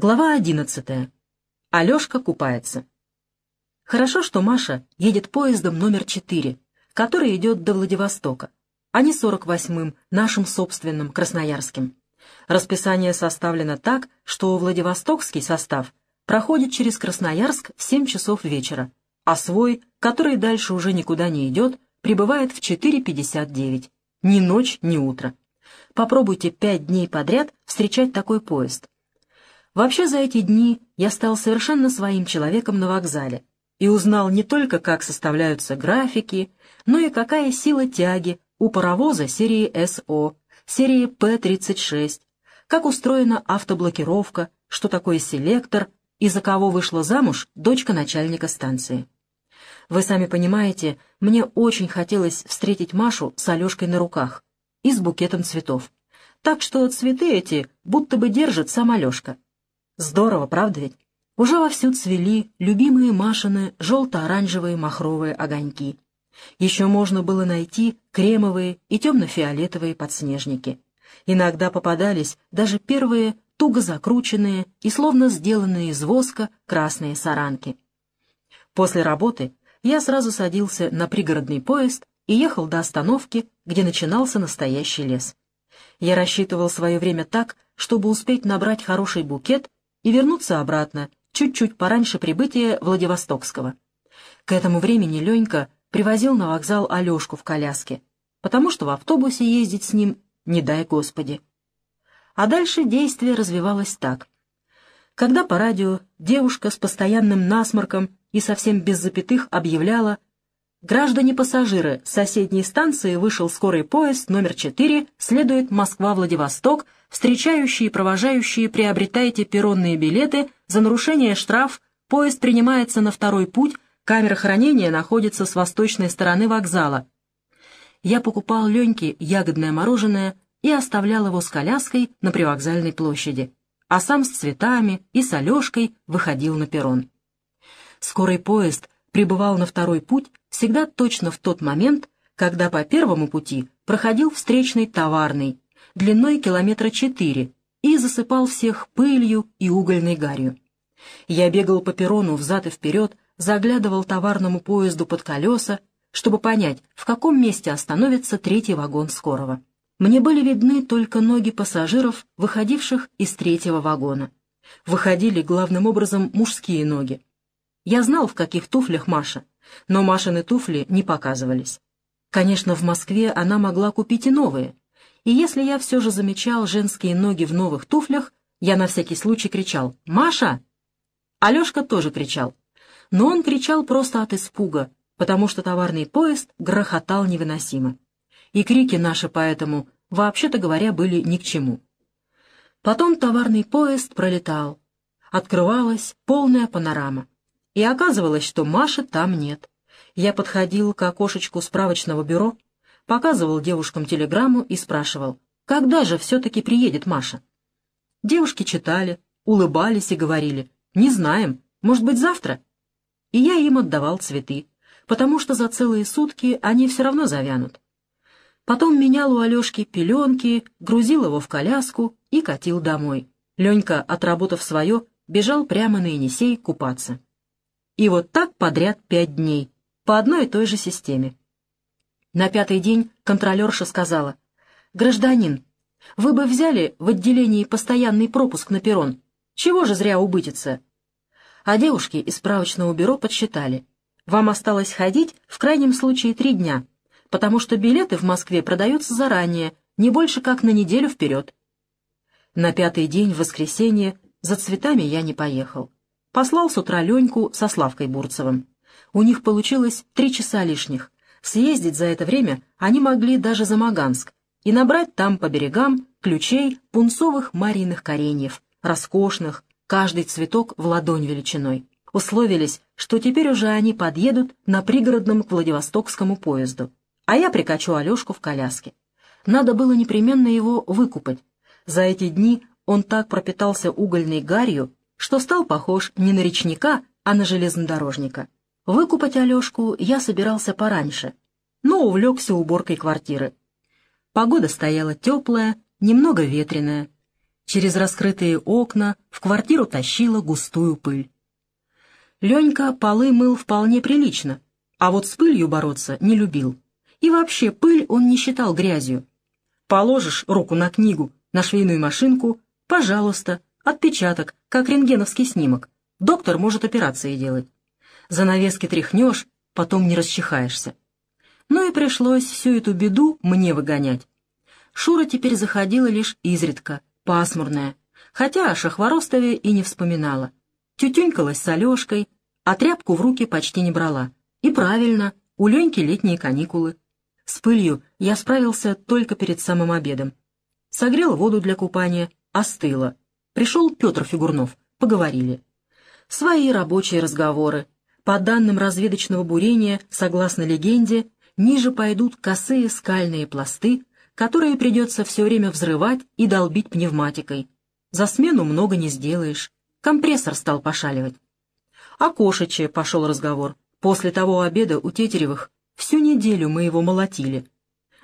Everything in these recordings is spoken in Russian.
Глава одиннадцатая. Алешка купается. Хорошо, что Маша едет поездом номер четыре, который идет до Владивостока, а не сорок восьмым, нашим собственным, красноярским. Расписание составлено так, что Владивостокский состав проходит через Красноярск в семь часов вечера, а свой, который дальше уже никуда не идет, прибывает в 4.59. Ни ночь, ни утро. Попробуйте пять дней подряд встречать такой поезд. Вообще за эти дни я стал совершенно своим человеком на вокзале и узнал не только, как составляются графики, но и какая сила тяги у паровоза серии СО, серии П-36, как устроена автоблокировка, что такое селектор и за кого вышла замуж дочка начальника станции. Вы сами понимаете, мне очень хотелось встретить Машу с Алешкой на руках и с букетом цветов. Так что цветы эти будто бы держит сам Алешка. Здорово, правда ведь? Уже вовсю цвели любимые Машины желто-оранжевые махровые огоньки. Еще можно было найти кремовые и темно-фиолетовые подснежники. Иногда попадались даже первые туго закрученные и словно сделанные из воска красные саранки. После работы я сразу садился на пригородный поезд и ехал до остановки, где начинался настоящий лес. Я рассчитывал свое время так, чтобы успеть набрать хороший букет и вернуться обратно, чуть-чуть пораньше прибытия Владивостокского. К этому времени Ленька привозил на вокзал Алешку в коляске, потому что в автобусе ездить с ним не дай Господи. А дальше действие развивалось так. Когда по радио девушка с постоянным насморком и совсем без запятых объявляла «Граждане-пассажиры, с соседней станции вышел скорый поезд номер 4, следует Москва-Владивосток, встречающие и провожающие приобретайте перронные билеты, за нарушение штраф, поезд принимается на второй путь, камера хранения находится с восточной стороны вокзала». Я покупал Леньке ягодное мороженое и оставлял его с коляской на привокзальной площади, а сам с цветами и с Алешкой выходил на перрон. Скорый поезд прибывал на второй путь всегда точно в тот момент, когда по первому пути проходил встречный товарный, длиной километра четыре, и засыпал всех пылью и угольной гарью. Я бегал по перрону взад и вперед, заглядывал товарному поезду под колеса, чтобы понять, в каком месте остановится третий вагон скорого. Мне были видны только ноги пассажиров, выходивших из третьего вагона. Выходили главным образом мужские ноги. Я знал, в каких туфлях Маша, но Машины туфли не показывались. Конечно, в Москве она могла купить и новые. И если я все же замечал женские ноги в новых туфлях, я на всякий случай кричал «Маша!». Алешка тоже кричал. Но он кричал просто от испуга, потому что товарный поезд грохотал невыносимо. И крики наши поэтому, вообще-то говоря, были ни к чему. Потом товарный поезд пролетал. Открывалась полная панорама. И оказывалось, что Маши там нет. Я подходил к окошечку справочного бюро, показывал девушкам телеграмму и спрашивал, когда же все-таки приедет Маша. Девушки читали, улыбались и говорили, не знаем, может быть, завтра. И я им отдавал цветы, потому что за целые сутки они все равно завянут. Потом менял у Алешки пеленки, грузил его в коляску и катил домой. Ленька, отработав свое, бежал прямо на Енисей купаться. И вот так подряд пять дней, по одной и той же системе. На пятый день контролерша сказала, «Гражданин, вы бы взяли в отделении постоянный пропуск на перрон. Чего же зря убытиться?» А девушки из справочного бюро подсчитали. Вам осталось ходить в крайнем случае три дня, потому что билеты в Москве продаются заранее, не больше как на неделю вперед. На пятый день, в воскресенье, за цветами я не поехал. Послал с утра Леньку со Славкой Бурцевым. У них получилось три часа лишних. Съездить за это время они могли даже за Маганск и набрать там по берегам ключей пунцовых марийных кореньев, роскошных, каждый цветок в ладонь величиной. Условились, что теперь уже они подъедут на пригородном к Владивостокскому поезду, а я прикачу Алешку в коляске. Надо было непременно его выкупать. За эти дни он так пропитался угольной гарью, что стал похож не на речника, а на железнодорожника. Выкупать Алешку я собирался пораньше, но увлекся уборкой квартиры. Погода стояла теплая, немного ветреная. Через раскрытые окна в квартиру тащила густую пыль. Ленька полы мыл вполне прилично, а вот с пылью бороться не любил. И вообще пыль он не считал грязью. Положишь руку на книгу, на швейную машинку, пожалуйста, отпечаток, как рентгеновский снимок. Доктор может операции делать. Занавески тряхнешь, потом не расчихаешься. Ну и пришлось всю эту беду мне выгонять. Шура теперь заходила лишь изредка, пасмурная, хотя о Шахворостове и не вспоминала. Тютюнькалась с Алешкой, а тряпку в руки почти не брала. И правильно, у Леньки летние каникулы. С пылью я справился только перед самым обедом. Согрел воду для купания, остыло. Пришел Петр Фигурнов, поговорили. Свои рабочие разговоры. По данным разведочного бурения, согласно легенде, ниже пойдут косые скальные пласты, которые придется все время взрывать и долбить пневматикой. За смену много не сделаешь. Компрессор стал пошаливать. О кошече пошел разговор. После того обеда у Тетеревых всю неделю мы его молотили.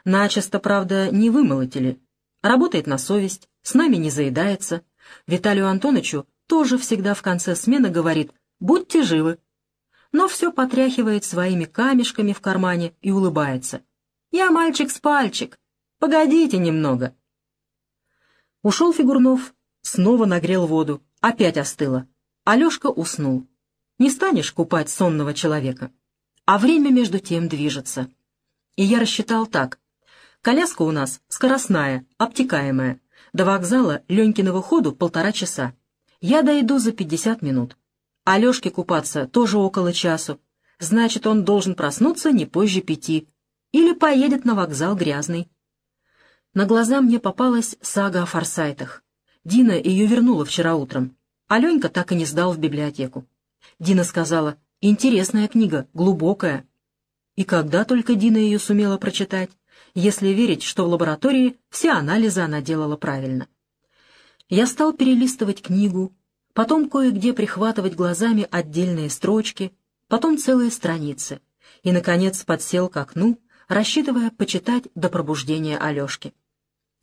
Начисто, правда, не вымолотили. Работает на совесть, с нами не заедается. Виталию Антоновичу тоже всегда в конце смены говорит «Будьте живы». Но все потряхивает своими камешками в кармане и улыбается. «Я мальчик с пальчик. Погодите немного». Ушел Фигурнов, снова нагрел воду, опять остыло. Алешка уснул. Не станешь купать сонного человека. А время между тем движется. И я рассчитал так. Коляска у нас скоростная, обтекаемая. До вокзала Ленькиного ходу полтора часа. Я дойду за пятьдесят минут. Алешке купаться тоже около часу. Значит, он должен проснуться не позже пяти. Или поедет на вокзал грязный. На глаза мне попалась сага о форсайтах. Дина ее вернула вчера утром. Аленька так и не сдал в библиотеку. Дина сказала, интересная книга, глубокая. И когда только Дина ее сумела прочитать, если верить, что в лаборатории все анализы она делала правильно. Я стал перелистывать книгу, потом кое-где прихватывать глазами отдельные строчки, потом целые страницы, и, наконец, подсел к окну, рассчитывая почитать до пробуждения Алешки.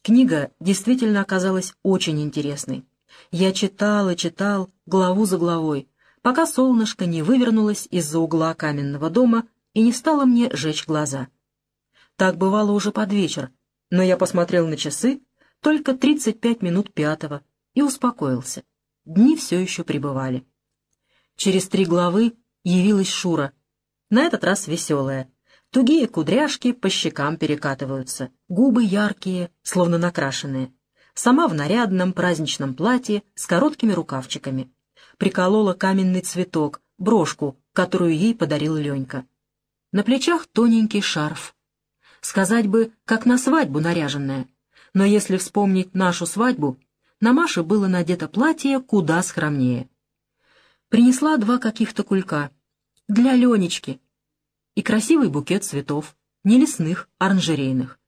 Книга действительно оказалась очень интересной. Я читал и читал, главу за главой, пока солнышко не вывернулось из-за угла каменного дома и не стало мне жечь глаза. Так бывало уже под вечер, но я посмотрел на часы только 35 минут пятого и успокоился. Дни все еще пребывали. Через три главы явилась Шура, на этот раз веселая. Тугие кудряшки по щекам перекатываются, губы яркие, словно накрашенные. Сама в нарядном праздничном платье с короткими рукавчиками приколола каменный цветок, брошку, которую ей подарил Ленька. На плечах тоненький шарф. Сказать бы, как на свадьбу наряженная. Но если вспомнить нашу свадьбу, на Маше было надето платье куда скромнее. Принесла два каких-то кулька. Для Ленечки. И красивый букет цветов. Не лесных, оранжерейных.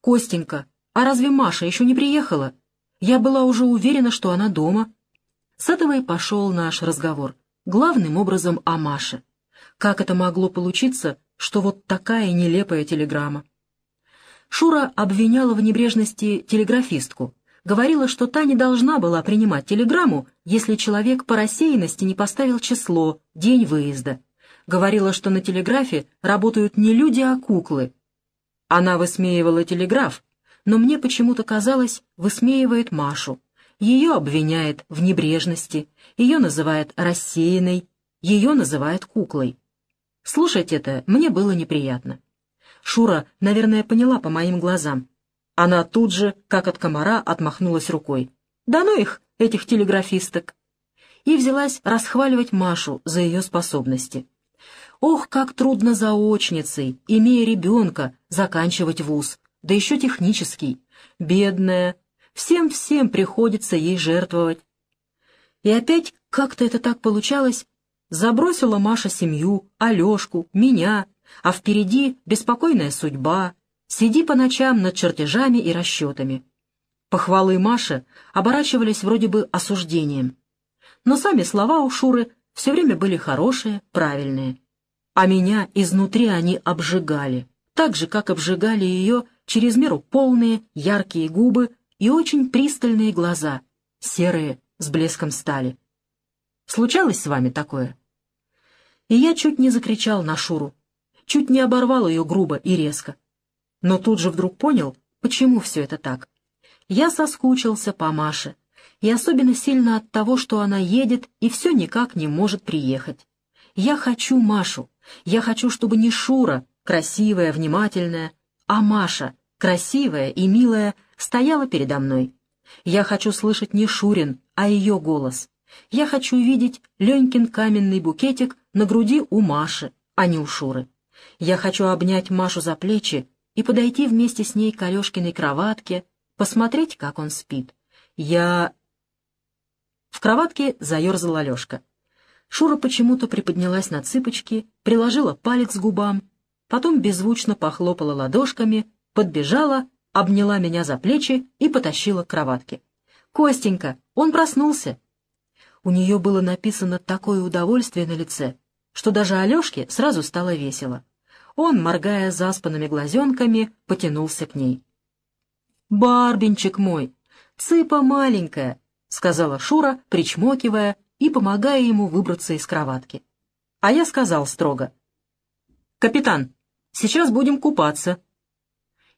«Костенька, а разве Маша еще не приехала? Я была уже уверена, что она дома», с этого и пошел наш разговор, главным образом о Маше. Как это могло получиться, что вот такая нелепая телеграмма? Шура обвиняла в небрежности телеграфистку, говорила, что та не должна была принимать телеграмму, если человек по рассеянности не поставил число, день выезда. Говорила, что на телеграфе работают не люди, а куклы. Она высмеивала телеграф, но мне почему-то казалось, высмеивает Машу. Ее обвиняет в небрежности, ее называет рассеянной, ее называет куклой. Слушать это мне было неприятно. Шура, наверное, поняла по моим глазам. Она тут же, как от комара, отмахнулась рукой. «Да ну их, этих телеграфисток!» И взялась расхваливать Машу за ее способности. Ох, как трудно заочницей, имея ребенка, заканчивать вуз, да еще технический. Бедная, Всем-всем приходится ей жертвовать. И опять как-то это так получалось. Забросила Маша семью, Алешку, меня, а впереди беспокойная судьба. Сиди по ночам над чертежами и расчетами. Похвалы Маши оборачивались вроде бы осуждением. Но сами слова у Шуры все время были хорошие, правильные. А меня изнутри они обжигали, так же, как обжигали ее через меру полные, яркие губы и очень пристальные глаза, серые, с блеском стали. Случалось с вами такое? И я чуть не закричал на Шуру, чуть не оборвал ее грубо и резко. Но тут же вдруг понял, почему все это так. Я соскучился по Маше, и особенно сильно от того, что она едет и все никак не может приехать. Я хочу Машу, я хочу, чтобы не Шура, красивая, внимательная, а Маша, красивая и милая, стояла передо мной. Я хочу слышать не Шурин, а ее голос. Я хочу видеть Ленькин каменный букетик на груди у Маши, а не у Шуры. Я хочу обнять Машу за плечи и подойти вместе с ней к Алешкиной кроватке, посмотреть, как он спит. Я... В кроватке заерзала Алешка. Шура почему-то приподнялась на цыпочки, приложила палец к губам, потом беззвучно похлопала ладошками, подбежала, обняла меня за плечи и потащила к кроватке. «Костенька, он проснулся!» У нее было написано такое удовольствие на лице, что даже Алешке сразу стало весело. Он, моргая заспанными глазенками, потянулся к ней. «Барбинчик мой, цыпа маленькая!» — сказала Шура, причмокивая и помогая ему выбраться из кроватки. А я сказал строго. «Капитан, сейчас будем купаться».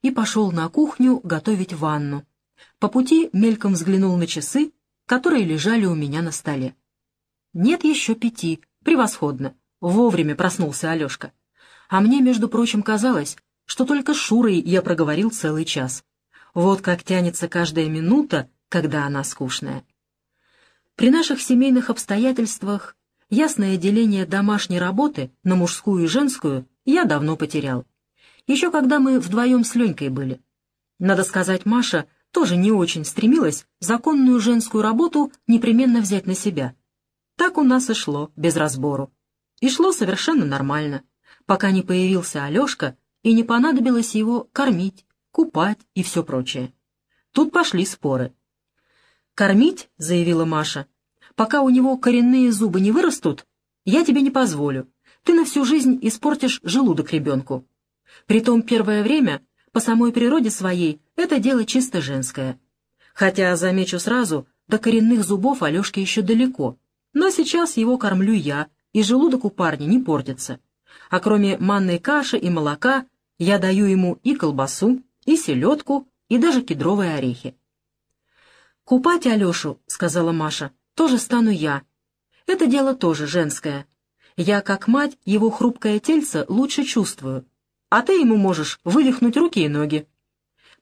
И пошел на кухню готовить ванну. По пути мельком взглянул на часы, которые лежали у меня на столе. «Нет еще пяти. Превосходно. Вовремя проснулся Алешка. А мне, между прочим, казалось, что только с Шурой я проговорил целый час. Вот как тянется каждая минута, когда она скучная. При наших семейных обстоятельствах ясное деление домашней работы на мужскую и женскую я давно потерял. Еще когда мы вдвоем с Ленькой были. Надо сказать, Маша тоже не очень стремилась законную женскую работу непременно взять на себя. Так у нас и шло, без разбору. И шло совершенно нормально, пока не появился Алешка и не понадобилось его кормить, купать и все прочее. Тут пошли споры. «Кормить», — заявила Маша, — «пока у него коренные зубы не вырастут, я тебе не позволю. Ты на всю жизнь испортишь желудок ребенку. Притом первое время, по самой природе своей, это дело чисто женское. Хотя, замечу сразу, до коренных зубов Алешке еще далеко, но сейчас его кормлю я, и желудок у парня не портится. А кроме манной каши и молока, я даю ему и колбасу, и селедку, и даже кедровые орехи. «Купать Алешу, — сказала Маша, — тоже стану я. Это дело тоже женское. Я, как мать, его хрупкое тельце лучше чувствую, а ты ему можешь вывихнуть руки и ноги.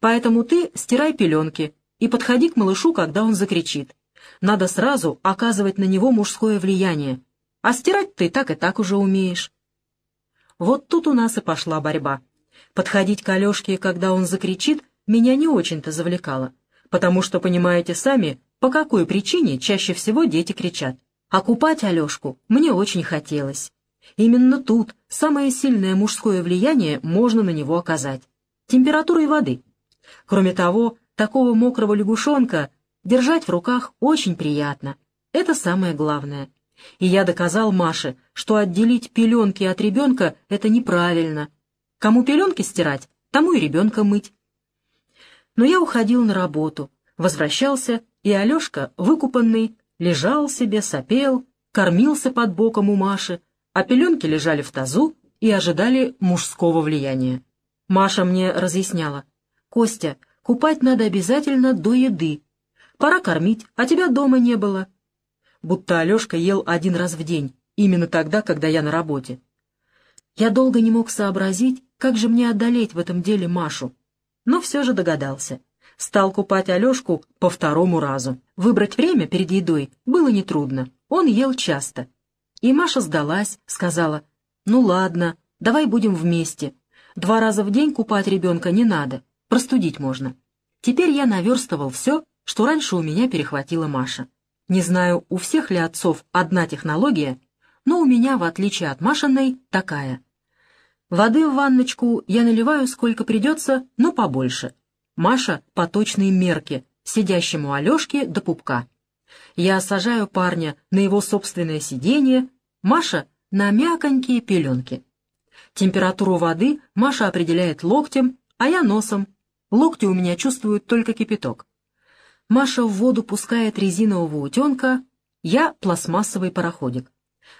Поэтому ты стирай пеленки и подходи к малышу, когда он закричит. Надо сразу оказывать на него мужское влияние, а стирать ты так и так уже умеешь». Вот тут у нас и пошла борьба. Подходить к Алешке, когда он закричит, меня не очень-то завлекало потому что, понимаете сами, по какой причине чаще всего дети кричат. А купать Алешку мне очень хотелось. Именно тут самое сильное мужское влияние можно на него оказать. Температурой воды. Кроме того, такого мокрого лягушонка держать в руках очень приятно. Это самое главное. И я доказал Маше, что отделить пеленки от ребенка — это неправильно. Кому пеленки стирать, тому и ребенка мыть. Но я уходил на работу, возвращался, и Алешка, выкупанный, лежал себе, сопел, кормился под боком у Маши, а пеленки лежали в тазу и ожидали мужского влияния. Маша мне разъясняла. «Костя, купать надо обязательно до еды. Пора кормить, а тебя дома не было». Будто Алешка ел один раз в день, именно тогда, когда я на работе. Я долго не мог сообразить, как же мне одолеть в этом деле Машу, но все же догадался. Стал купать Алешку по второму разу. Выбрать время перед едой было нетрудно. Он ел часто. И Маша сдалась, сказала, «Ну ладно, давай будем вместе. Два раза в день купать ребенка не надо, простудить можно». Теперь я наверстывал все, что раньше у меня перехватила Маша. Не знаю, у всех ли отцов одна технология, но у меня, в отличие от Машиной, такая — Воды в ванночку я наливаю сколько придется, но побольше. Маша по точной мерке, сидящему Алешке до пупка. Я сажаю парня на его собственное сиденье, Маша на мяконькие пеленки. Температуру воды Маша определяет локтем, а я носом. Локти у меня чувствуют только кипяток. Маша в воду пускает резинового утенка, я — пластмассовый пароходик.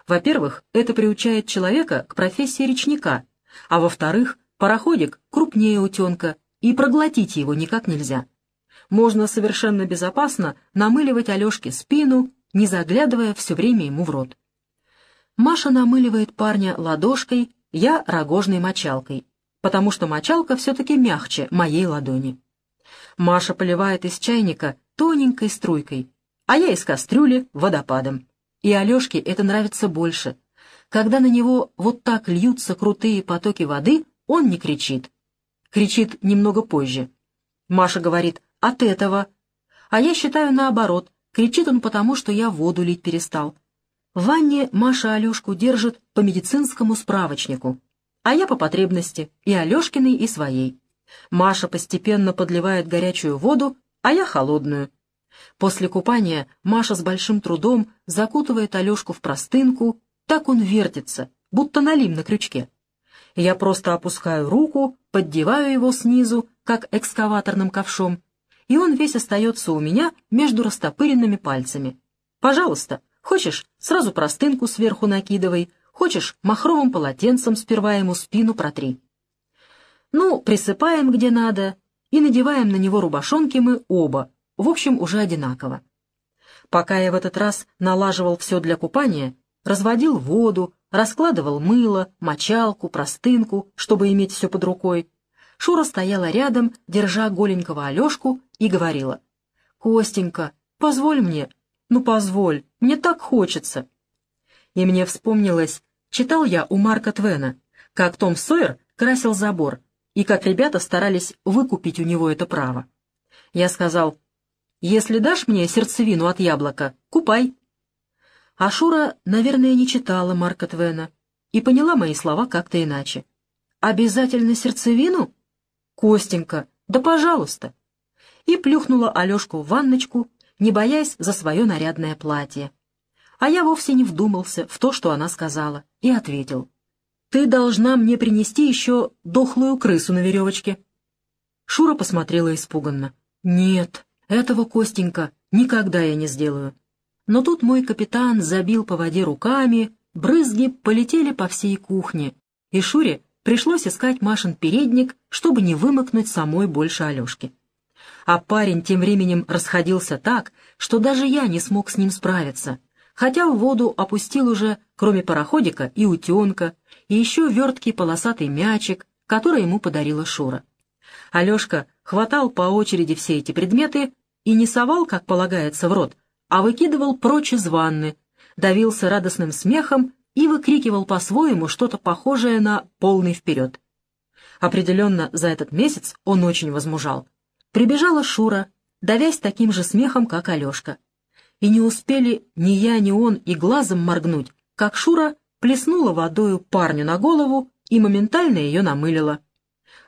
Во-первых, это приучает человека к профессии речника, а во-вторых, пароходик крупнее утенка, и проглотить его никак нельзя. Можно совершенно безопасно намыливать Алешке спину, не заглядывая все время ему в рот. Маша намыливает парня ладошкой, я — рогожной мочалкой, потому что мочалка все-таки мягче моей ладони. Маша поливает из чайника тоненькой струйкой, а я из кастрюли водопадом. И Алешке это нравится больше. Когда на него вот так льются крутые потоки воды, он не кричит. Кричит немного позже. Маша говорит «от этого». А я считаю наоборот. Кричит он потому, что я воду лить перестал. В ванне Маша Алешку держит по медицинскому справочнику, а я по потребности, и Алешкиной, и своей. Маша постепенно подливает горячую воду, а я холодную. После купания Маша с большим трудом закутывает Алешку в простынку, так он вертится, будто налим на крючке. Я просто опускаю руку, поддеваю его снизу, как экскаваторным ковшом, и он весь остается у меня между растопыренными пальцами. Пожалуйста, хочешь, сразу простынку сверху накидывай, хочешь, махровым полотенцем сперва ему спину протри. Ну, присыпаем где надо и надеваем на него рубашонки мы оба, в общем, уже одинаково. Пока я в этот раз налаживал все для купания, разводил воду, раскладывал мыло, мочалку, простынку, чтобы иметь все под рукой, Шура стояла рядом, держа голенького Алешку, и говорила, «Костенька, позволь мне, ну позволь, мне так хочется». И мне вспомнилось, читал я у Марка Твена, как Том Сойер красил забор, и как ребята старались выкупить у него это право. Я сказал, «Если дашь мне сердцевину от яблока, купай». А Шура, наверное, не читала Марка Твена и поняла мои слова как-то иначе. «Обязательно сердцевину? Костенька, да пожалуйста!» И плюхнула Алешку в ванночку, не боясь за свое нарядное платье. А я вовсе не вдумался в то, что она сказала, и ответил. «Ты должна мне принести еще дохлую крысу на веревочке». Шура посмотрела испуганно. «Нет, этого, Костенька, никогда я не сделаю. Но тут мой капитан забил по воде руками, брызги полетели по всей кухне, и Шуре пришлось искать Машин передник, чтобы не вымокнуть самой больше Алешки. А парень тем временем расходился так, что даже я не смог с ним справиться, хотя в воду опустил уже, кроме пароходика, и утенка, и еще верткий полосатый мячик, который ему подарила Шура. Алешка хватал по очереди все эти предметы и не совал, как полагается, в рот, а выкидывал прочь из ванны, давился радостным смехом и выкрикивал по-своему что-то похожее на «полный вперед». Определенно, за этот месяц он очень возмужал. Прибежала Шура, давясь таким же смехом, как Алешка. И не успели ни я, ни он и глазом моргнуть, как Шура плеснула водою парню на голову и моментально ее намылила.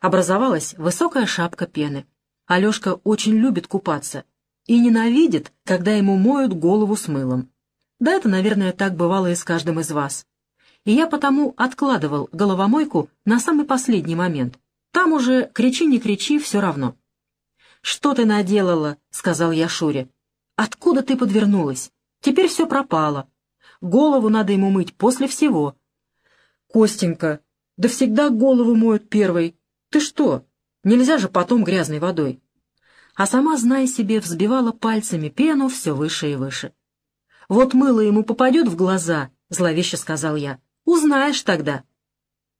Образовалась высокая шапка пены. Алешка очень любит купаться и ненавидит, когда ему моют голову с мылом. Да это, наверное, так бывало и с каждым из вас. И я потому откладывал головомойку на самый последний момент. Там уже кричи не кричи, все равно. «Что ты наделала?» — сказал я Шуре. «Откуда ты подвернулась? Теперь все пропало. Голову надо ему мыть после всего». «Костенька, да всегда голову моют первой. Ты что, Нельзя же потом грязной водой. А сама, зная себе, взбивала пальцами пену все выше и выше. «Вот мыло ему попадет в глаза», — зловеще сказал я. «Узнаешь тогда».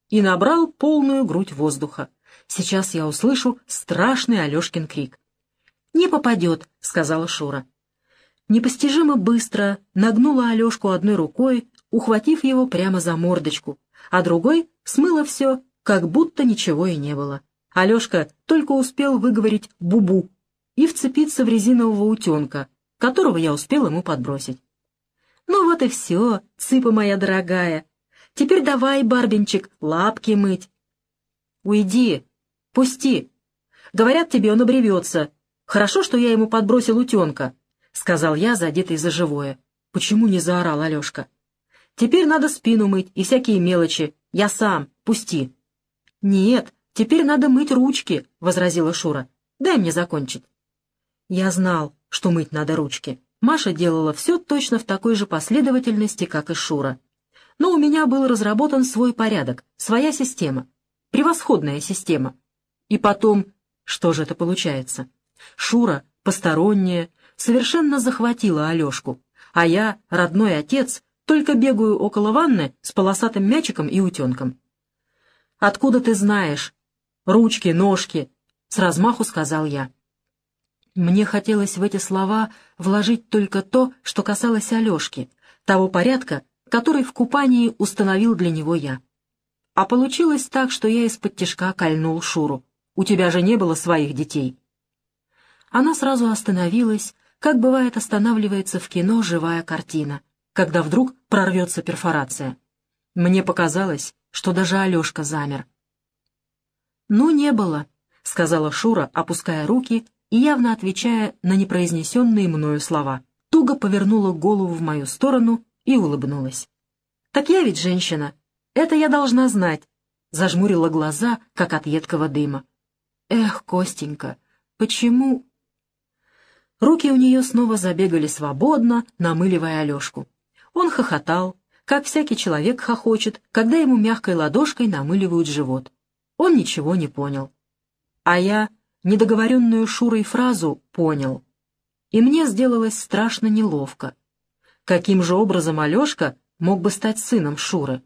И набрал полную грудь воздуха. Сейчас я услышу страшный Алешкин крик. «Не попадет», — сказала Шура. Непостижимо быстро нагнула Алешку одной рукой, ухватив его прямо за мордочку, а другой смыла все, как будто ничего и не было. Алешка только успел выговорить «бубу» и вцепиться в резинового утенка, которого я успел ему подбросить. «Ну вот и все, цыпа моя дорогая. Теперь давай, Барбинчик, лапки мыть». «Уйди, пусти. Говорят тебе, он обревется. Хорошо, что я ему подбросил утенка», — сказал я, задетый за живое. «Почему не заорал Алешка?» «Теперь надо спину мыть и всякие мелочи. Я сам, пусти». «Нет, «Теперь надо мыть ручки», — возразила Шура. «Дай мне закончить». Я знал, что мыть надо ручки, Маша делала все точно в такой же последовательности, как и Шура. Но у меня был разработан свой порядок, своя система, превосходная система. И потом, что же это получается? Шура, посторонняя, совершенно захватила Алешку, а я, родной отец, только бегаю около ванны с полосатым мячиком и утенком. «Откуда ты знаешь? Ручки, ножки!» — с размаху сказал я. Мне хотелось в эти слова вложить только то, что касалось Алешки, того порядка, который в купании установил для него я. А получилось так, что я из-под тишка кольнул Шуру. «У тебя же не было своих детей». Она сразу остановилась, как бывает останавливается в кино живая картина, когда вдруг прорвется перфорация. Мне показалось, что даже Алешка замер. «Ну, не было», — сказала Шура, опуская руки и явно отвечая на непроизнесенные мною слова. Туго повернула голову в мою сторону и улыбнулась. «Так я ведь женщина. Это я должна знать», — зажмурила глаза, как от едкого дыма. «Эх, Костенька, почему...» Руки у нее снова забегали свободно, намыливая Алешку. Он хохотал, как всякий человек хохочет, когда ему мягкой ладошкой намыливают живот. Он ничего не понял. А я недоговоренную Шурой фразу понял. И мне сделалось страшно неловко. Каким же образом Алешка мог бы стать сыном Шуры?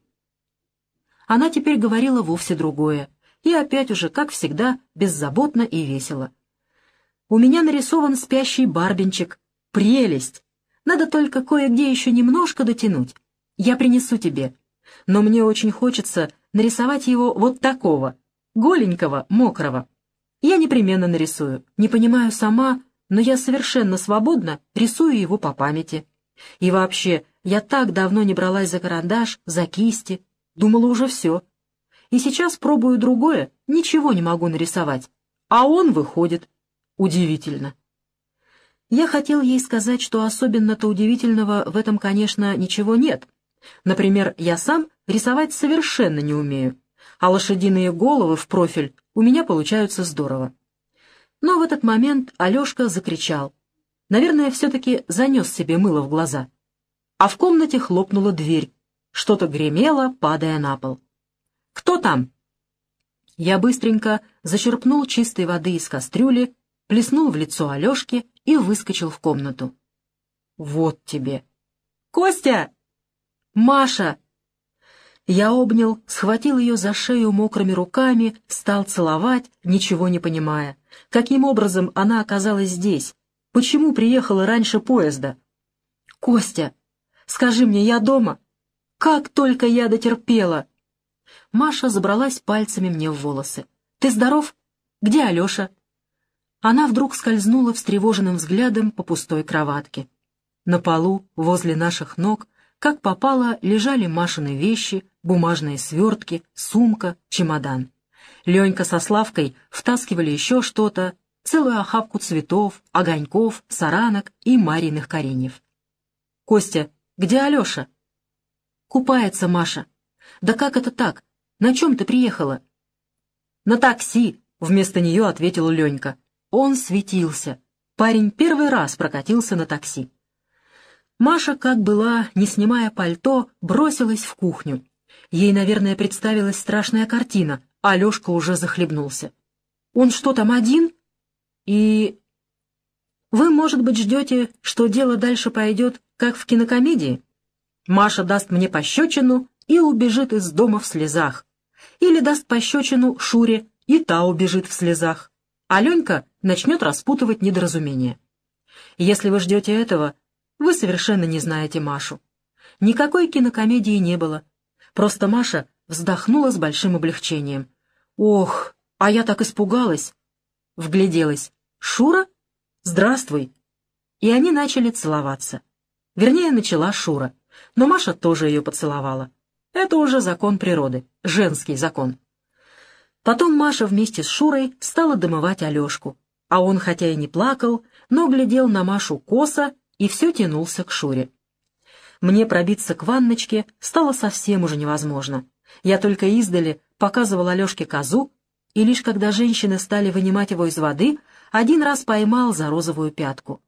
Она теперь говорила вовсе другое, и опять уже, как всегда, беззаботно и весело. «У меня нарисован спящий барбинчик. Прелесть! Надо только кое-где еще немножко дотянуть. Я принесу тебе. Но мне очень хочется нарисовать его вот такого, голенького, мокрого. Я непременно нарисую. Не понимаю сама, но я совершенно свободно рисую его по памяти. И вообще, я так давно не бралась за карандаш, за кисти. Думала уже все. И сейчас пробую другое, ничего не могу нарисовать. А он выходит. Удивительно. Я хотел ей сказать, что особенно-то удивительного в этом, конечно, ничего нет. Например, я сам рисовать совершенно не умею, а лошадиные головы в профиль у меня получаются здорово. Но в этот момент Алешка закричал. Наверное, все-таки занес себе мыло в глаза. А в комнате хлопнула дверь. Что-то гремело, падая на пол. «Кто там?» Я быстренько зачерпнул чистой воды из кастрюли, плеснул в лицо Алешки и выскочил в комнату. «Вот тебе!» «Костя!» «Маша!» Я обнял, схватил ее за шею мокрыми руками, стал целовать, ничего не понимая. Каким образом она оказалась здесь? Почему приехала раньше поезда? «Костя, скажи мне, я дома?» «Как только я дотерпела!» Маша забралась пальцами мне в волосы. «Ты здоров? Где Алеша?» Она вдруг скользнула встревоженным взглядом по пустой кроватке. На полу, возле наших ног, как попало, лежали Машины вещи, бумажные свертки, сумка, чемодан. Ленька со Славкой втаскивали еще что-то, целую охапку цветов, огоньков, саранок и мариных кореньев. «Костя, где Алеша?» «Купается Маша». «Да как это так? На чем ты приехала?» «На такси», — вместо нее ответил Ленька. Он светился. Парень первый раз прокатился на такси. Маша, как была, не снимая пальто, бросилась в кухню. Ей, наверное, представилась страшная картина, Алешка уже захлебнулся. «Он что, там один?» «И...» «Вы, может быть, ждете, что дело дальше пойдет, как в кинокомедии?» Маша даст мне пощечину и убежит из дома в слезах. Или даст пощечину Шуре, и та убежит в слезах. Аленька начнет распутывать недоразумение. Если вы ждете этого, вы совершенно не знаете Машу. Никакой кинокомедии не было. Просто Маша вздохнула с большим облегчением. «Ох, а я так испугалась!» Вгляделась. «Шура? Здравствуй!» И они начали целоваться. Вернее, начала Шура. Но Маша тоже ее поцеловала. Это уже закон природы, женский закон. Потом Маша вместе с Шурой стала домывать Алешку, а он, хотя и не плакал, но глядел на Машу косо и все тянулся к Шуре. Мне пробиться к ванночке стало совсем уже невозможно. Я только издали показывал Алешке козу, и лишь когда женщины стали вынимать его из воды, один раз поймал за розовую пятку.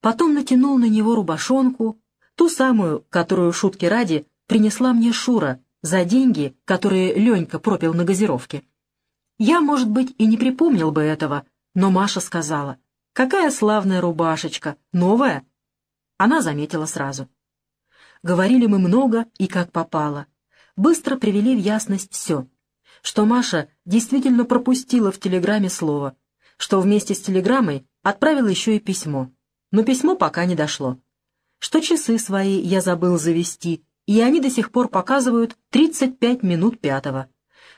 Потом натянул на него рубашонку, ту самую, которую, шутки ради, принесла мне Шура за деньги, которые Ленька пропил на газировке. Я, может быть, и не припомнил бы этого, но Маша сказала, «Какая славная рубашечка, новая?» Она заметила сразу. Говорили мы много и как попало. Быстро привели в ясность все. Что Маша действительно пропустила в телеграмме слово, что вместе с телеграммой отправила еще и письмо. Но письмо пока не дошло. Что часы свои я забыл завести, и они до сих пор показывают 35 минут пятого.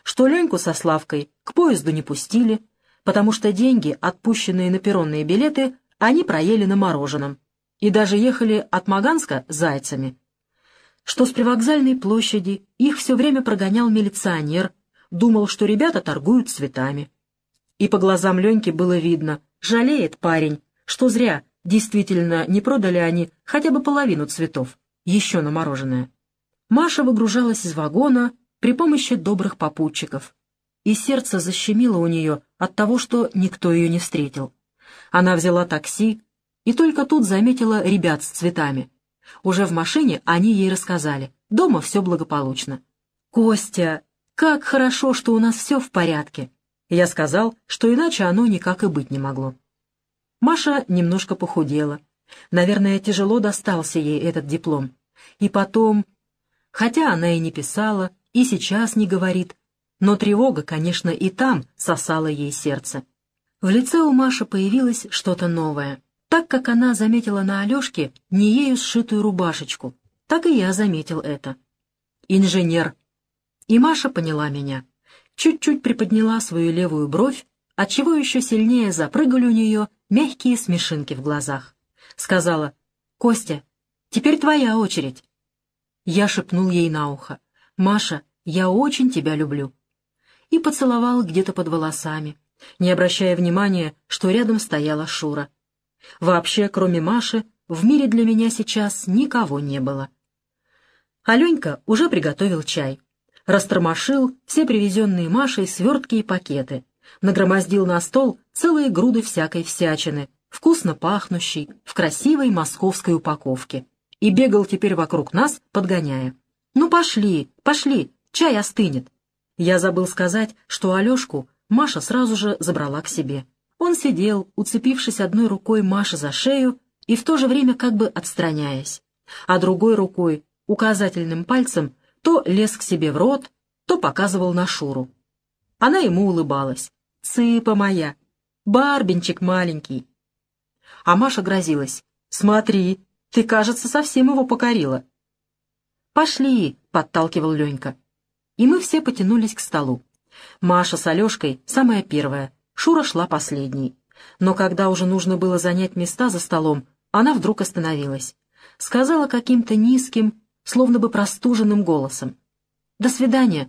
Что Леньку со Славкой к поезду не пустили, потому что деньги, отпущенные на перронные билеты, они проели на мороженом. И даже ехали от Маганска зайцами что с привокзальной площади их все время прогонял милиционер, думал, что ребята торгуют цветами. И по глазам Леньки было видно, жалеет парень, что зря, действительно, не продали они хотя бы половину цветов, еще на мороженое. Маша выгружалась из вагона при помощи добрых попутчиков, и сердце защемило у нее от того, что никто ее не встретил. Она взяла такси и только тут заметила ребят с цветами. Уже в машине они ей рассказали. Дома все благополучно. «Костя, как хорошо, что у нас все в порядке!» Я сказал, что иначе оно никак и быть не могло. Маша немножко похудела. Наверное, тяжело достался ей этот диплом. И потом... Хотя она и не писала, и сейчас не говорит, но тревога, конечно, и там сосала ей сердце. В лице у Маши появилось что-то новое. Так как она заметила на Алешке не ею сшитую рубашечку, так и я заметил это. Инженер. И Маша поняла меня. Чуть-чуть приподняла свою левую бровь, отчего еще сильнее запрыгали у нее мягкие смешинки в глазах. Сказала, «Костя, теперь твоя очередь». Я шепнул ей на ухо, «Маша, я очень тебя люблю». И поцеловал где-то под волосами, не обращая внимания, что рядом стояла Шура. Вообще, кроме Маши, в мире для меня сейчас никого не было. Аленька уже приготовил чай. Растормошил все привезенные Машей свертки и пакеты. Нагромоздил на стол целые груды всякой всячины, вкусно пахнущей, в красивой московской упаковке. И бегал теперь вокруг нас, подгоняя. «Ну пошли, пошли, чай остынет». Я забыл сказать, что Алешку Маша сразу же забрала к себе. Он сидел, уцепившись одной рукой Маши за шею и в то же время как бы отстраняясь, а другой рукой, указательным пальцем, то лез к себе в рот, то показывал на Шуру. Она ему улыбалась. «Цыпа моя! Барбинчик маленький!» А Маша грозилась. «Смотри, ты, кажется, совсем его покорила». «Пошли!» — подталкивал Ленька. И мы все потянулись к столу. Маша с Алешкой самая первая — Шура шла последней. Но когда уже нужно было занять места за столом, она вдруг остановилась. Сказала каким-то низким, словно бы простуженным голосом. «До свидания.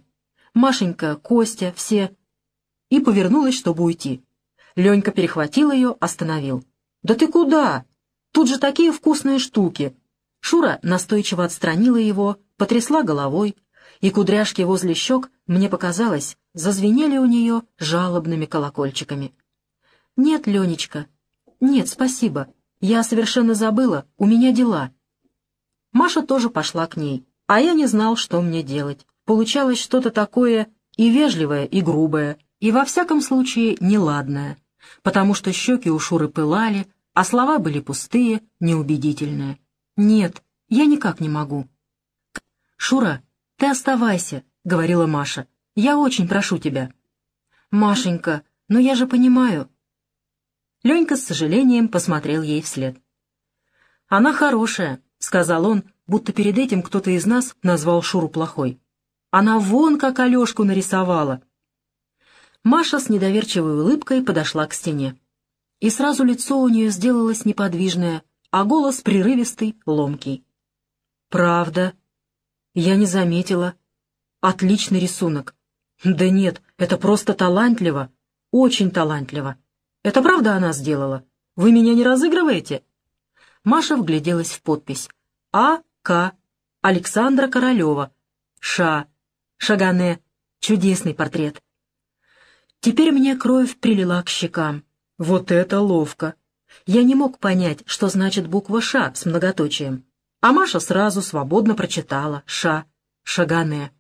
Машенька, Костя, все». И повернулась, чтобы уйти. Ленька перехватил ее, остановил. «Да ты куда? Тут же такие вкусные штуки!» Шура настойчиво отстранила его, потрясла головой, и кудряшки возле щек, мне показалось, зазвенели у нее жалобными колокольчиками. «Нет, Ленечка, нет, спасибо. Я совершенно забыла, у меня дела». Маша тоже пошла к ней, а я не знал, что мне делать. Получалось что-то такое и вежливое, и грубое, и во всяком случае неладное, потому что щеки у Шуры пылали, а слова были пустые, неубедительные. «Нет, я никак не могу». «Шура, ты оставайся», — говорила Маша. Я очень прошу тебя». «Машенька, но я же понимаю». Ленька с сожалением посмотрел ей вслед. «Она хорошая», — сказал он, будто перед этим кто-то из нас назвал Шуру плохой. «Она вон как Алешку нарисовала». Маша с недоверчивой улыбкой подошла к стене. И сразу лицо у нее сделалось неподвижное, а голос прерывистый, ломкий. «Правда. Я не заметила. Отличный рисунок. «Да нет, это просто талантливо, очень талантливо. Это правда она сделала? Вы меня не разыгрываете?» Маша вгляделась в подпись. А. К. Александра Королева. Ша. Шагане. Чудесный портрет. Теперь мне кровь прилила к щекам. Вот это ловко. Я не мог понять, что значит буква «Ш» с многоточием. А Маша сразу свободно прочитала «Ша», «Шагане».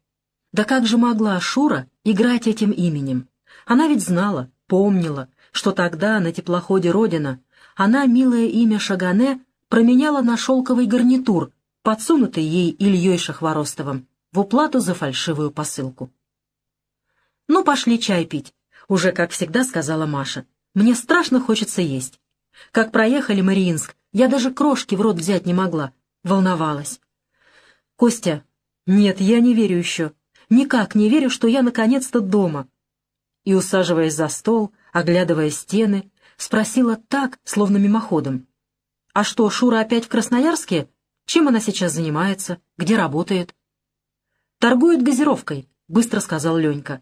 Да как же могла Шура играть этим именем? Она ведь знала, помнила, что тогда на теплоходе «Родина» она милое имя Шагане променяла на шелковый гарнитур, подсунутый ей Ильей Шахворостовым, в уплату за фальшивую посылку. «Ну, пошли чай пить», — уже, как всегда, сказала Маша. «Мне страшно хочется есть. Как проехали Мариинск, я даже крошки в рот взять не могла. Волновалась. «Костя, нет, я не верю еще. Никак не верю, что я наконец-то дома». И, усаживаясь за стол, оглядывая стены, спросила так, словно мимоходом. «А что, Шура опять в Красноярске? Чем она сейчас занимается? Где работает?» «Торгует газировкой», — быстро сказал Ленька.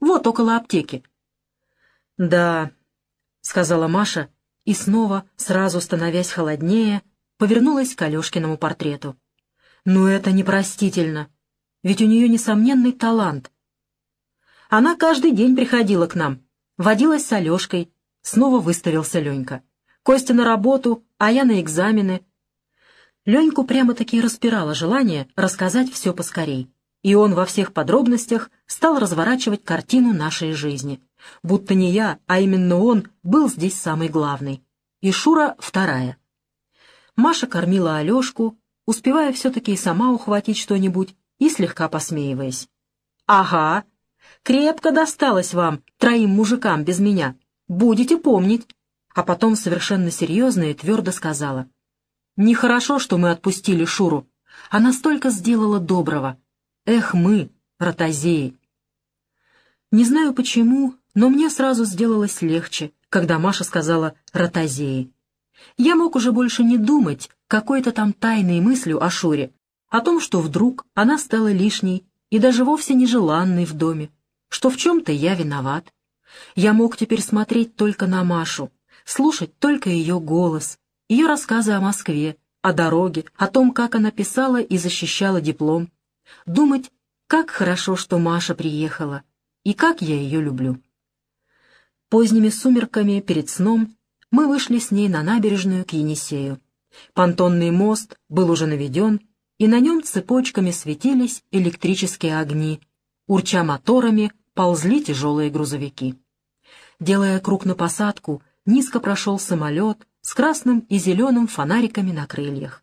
«Вот около аптеки». «Да», — сказала Маша, и снова, сразу становясь холоднее, повернулась к Алешкиному портрету. «Ну это непростительно, ведь у нее несомненный талант. Она каждый день приходила к нам, водилась с Алешкой, снова выставился Ленька. Костя на работу, а я на экзамены. Леньку прямо-таки распирало желание рассказать все поскорей, и он во всех подробностях стал разворачивать картину нашей жизни — будто не я, а именно он был здесь самый главный. И Шура — вторая. Маша кормила Алешку, успевая все-таки и сама ухватить что-нибудь и слегка посмеиваясь. «Ага, крепко досталось вам, троим мужикам без меня. Будете помнить». А потом совершенно серьезно и твердо сказала. «Нехорошо, что мы отпустили Шуру. Она столько сделала доброго. Эх мы, ротозеи!» Не знаю почему, но мне сразу сделалось легче, когда Маша сказала «ротозеи». Я мог уже больше не думать какой-то там тайной мыслью о Шуре, о том, что вдруг она стала лишней и даже вовсе нежеланной в доме, что в чем-то я виноват. Я мог теперь смотреть только на Машу, слушать только ее голос, ее рассказы о Москве, о дороге, о том, как она писала и защищала диплом, думать, как хорошо, что Маша приехала, и как я ее люблю. Поздними сумерками перед сном мы вышли с ней на набережную к Енисею. Понтонный мост был уже наведен, и на нем цепочками светились электрические огни. Урча моторами ползли тяжелые грузовики. Делая круг на посадку, низко прошел самолет с красным и зеленым фонариками на крыльях.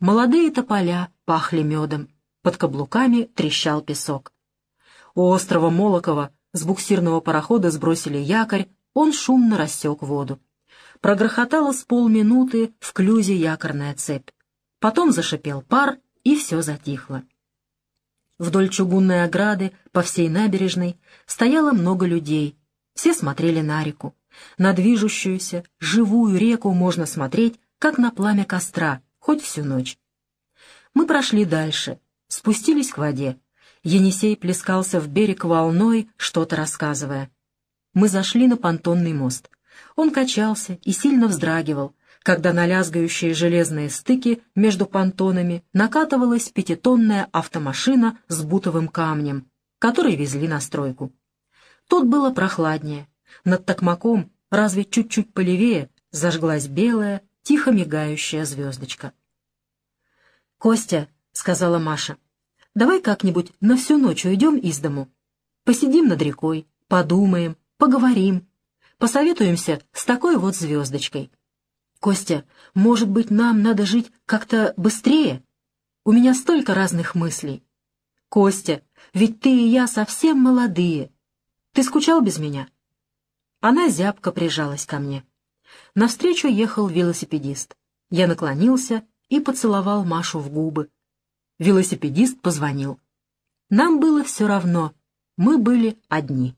Молодые тополя пахли медом, под каблуками трещал песок. У острова Молокова с буксирного парохода сбросили якорь, он шумно рассек воду. Прогрохотала с полминуты в клюзе якорная цепь. Потом зашипел пар, и все затихло. Вдоль чугунной ограды, по всей набережной, стояло много людей. Все смотрели на реку. На движущуюся, живую реку можно смотреть, как на пламя костра, хоть всю ночь. Мы прошли дальше, спустились к воде. Енисей плескался в берег волной, что-то рассказывая. Мы зашли на понтонный мост. Он качался и сильно вздрагивал, когда на лязгающие железные стыки между понтонами накатывалась пятитонная автомашина с бутовым камнем, который везли на стройку. Тут было прохладнее. Над токмаком, разве чуть-чуть полевее, зажглась белая, тихо мигающая звездочка. «Костя», — сказала Маша, Давай как-нибудь на всю ночь уйдем из дому. Посидим над рекой, подумаем, поговорим, посоветуемся с такой вот звездочкой. Костя, может быть, нам надо жить как-то быстрее? У меня столько разных мыслей. Костя, ведь ты и я совсем молодые. Ты скучал без меня?» Она зябко прижалась ко мне. Навстречу ехал велосипедист. Я наклонился и поцеловал Машу в губы, Велосипедист позвонил. Нам было все равно, мы были одни.